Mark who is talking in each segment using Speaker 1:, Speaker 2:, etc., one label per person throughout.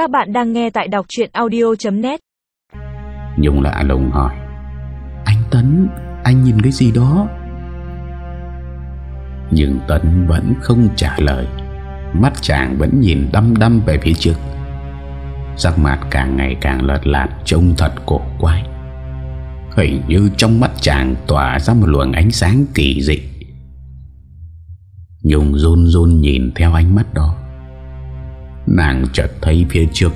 Speaker 1: Các bạn đang nghe tại đọc chuyện audio.net
Speaker 2: Nhung lạ lùng hỏi. Anh Tấn, anh nhìn cái gì đó? Nhưng Tấn vẫn không trả lời. Mắt chàng vẫn nhìn đăm đăm về phía trước. Sắc mặt càng ngày càng lật lạt Trông thật cổ quái. Hình như trong mắt chàng tỏa ra một luồng ánh sáng kỳ dị. Nhung run run nhìn theo ánh mắt đó. Nàng chợt thấy phía trước,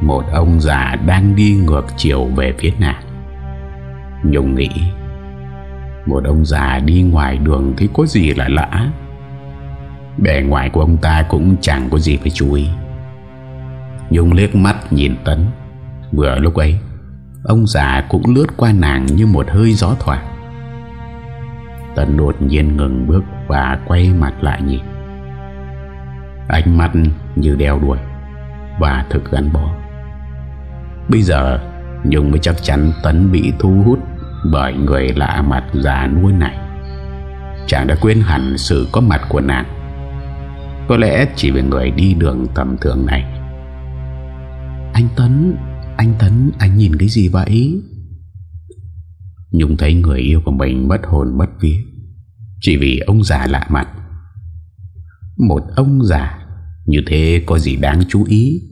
Speaker 2: Một ông già đang đi ngược chiều về phía nàng. Nhung nghĩ, Một ông già đi ngoài đường Thì có gì là lạ? Bề ngoài của ông ta cũng chẳng có gì phải chú ý. Nhung liếc mắt nhìn Tấn. Vừa lúc ấy, Ông già cũng lướt qua nàng như một hơi gió thoảng. Tấn đột nhiên ngừng bước Và quay mặt lại nhìn. Ánh mắt như đeo đuổi Và thực gắn bó. Bây giờ, Nhung mới chắc chắn Tấn bị thu hút Bởi người lạ mặt già nuôi này. Chàng đã quên hẳn sự có mặt của nàng. Có lẽ chỉ vì người đi đường tầm thường này. Anh Tấn Anh Tấn, Anh nhìn cái gì vậy? Nhung thấy người yêu của mình mất hồn, mất vía. Chỉ vì ông già lạ mặt một ông già. Như thế có gì đáng chú ý?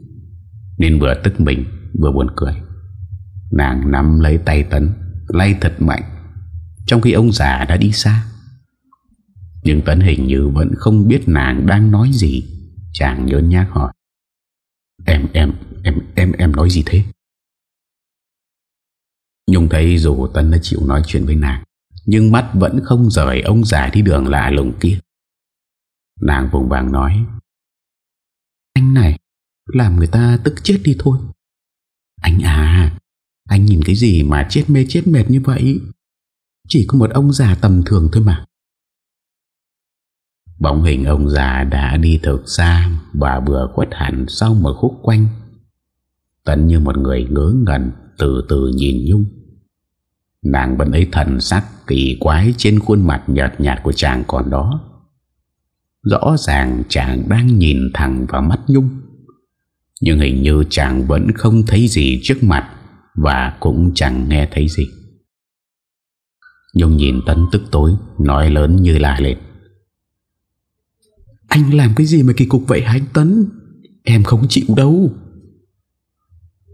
Speaker 2: Nên vừa tức mình Vừa buồn cười. Nàng nắm lấy tay Tấn Lay thật mạnh Trong khi ông già đã đi xa. Nhưng Tấn hình như vẫn không biết nàng đang nói gì. Chàng nhớ nhác hỏi Em, em, em, em, em nói gì thế? Nhung thấy dù Tân đã chịu nói chuyện với nàng Nhưng mắt vẫn không rời ông già đi đường lạ lùng kia. Nàng vùng vàng nói Anh này Làm người ta tức chết đi thôi. Anh à Anh nhìn cái gì mà chết mê chết mệt như vậy? Chỉ có một ông già tầm thường thôi mà. Bóng hình ông già đã đi thực xa Và vừa khuất hẳn sau một khúc quanh. Tấn như một người ngớ ngẩn Từ từ nhìn Nhung. Nàng vẫn ấy thần sắc kỳ quái Trên khuôn mặt nhợt nhạt của chàng còn đó Rõ ràng chàng đang nhìn thẳng vào mắt Nhung. Nhưng hình như chàng vẫn không thấy gì trước mặt Và cũng chẳng nghe thấy gì. Nhung nhìn Tấn tức tối Nói lớn như la lên. Anh làm cái gì mà kỳ cục vậy hả anh Tấn Em không chịu đâu.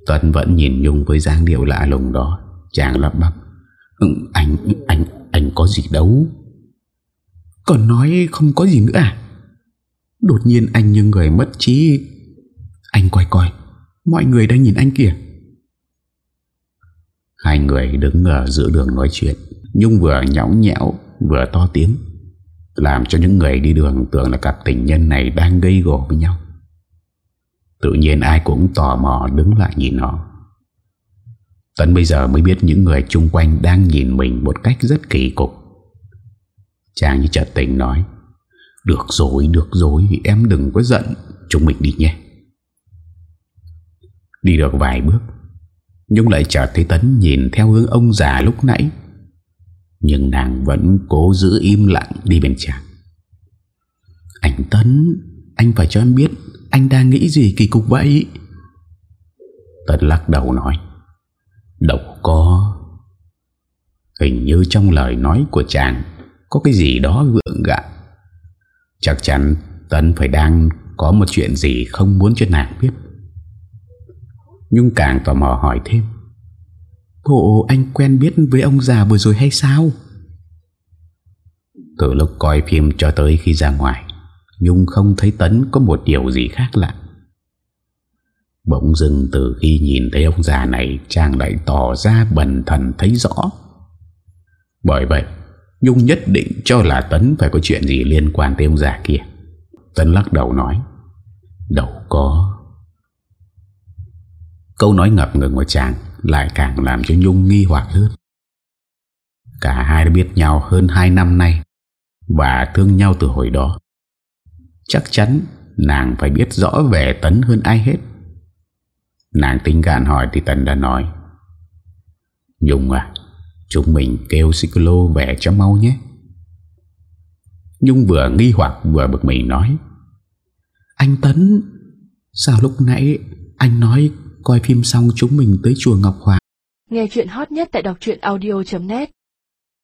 Speaker 2: Tân vẫn nhìn Nhung với dáng điệu lạ lùng đó. Chàng lắp bắp. Ừ, Anh, anh, anh có gì đâu. Còn nói không có gì nữa à? Đột nhiên anh như người mất trí. Anh coi coi, Mọi người đang nhìn anh kìa. Hai người đứng ở giữa đường nói chuyện, Nhung vừa nhõng nhẽo, Vừa to tiếng, Làm cho những người đi đường tưởng là cặp tình nhân này Đang gây gổ với nhau. Tự nhiên ai cũng tò mò đứng lại nhìn họ. Tấn bây giờ mới biết những người chung quanh đang nhìn mình một cách rất kỳ cục. Chàng như chợt tình nói được rồi, được rồi, em đừng có giận. Chúng mình đi nhé. Đi được vài bước Nhung lại chợt thấy Tấn nhìn theo hướng ông già lúc nãy. Nhưng nàng vẫn cố giữ im lặng đi bên chàng. Anh Tấn Anh phải cho em biết Anh đang nghĩ gì kỳ cục vậy? Tấn lắc đầu nói. Đâu có. Hình như trong lời nói của chàng Có cái gì đó gượng gạo. Chắc chắn Tấn phải đang có một chuyện gì không muốn cho nàng biết. Nhung càng tò mò hỏi thêm. Bộ anh quen biết với ông già vừa rồi hay sao? Từ lúc coi phim cho tới khi ra ngoài, Nhung không thấy Tấn có một điều gì khác lạ. Bỗng dưng từ khi nhìn thấy ông già này, Chàng lại tỏ ra bần thần thấy rõ. Bởi vậy Nhung nhất định cho là Tấn phải có chuyện gì liên quan tới ông già kia. Tấn lắc đầu nói, Đâu có. Câu nói ngập ngừng của chàng Lại càng làm cho Nhung nghi hoặc hơn. Cả hai đã biết nhau hơn 2 năm nay Và thương nhau từ hồi đó. Chắc chắn nàng phải biết rõ về Tấn hơn ai hết. Nàng tính gạn hỏi thì Tấn đã nói, Nhung à Chúng mình kêu Sikolo về cho mau nhé. Nhung vừa nghi hoặc vừa bực mình nói Anh Tấn Sao lúc nãy Anh nói coi phim xong chúng mình tới chùa Ngọc Hoàng?
Speaker 1: Nghe chuyện hot nhất tại đọc audio.net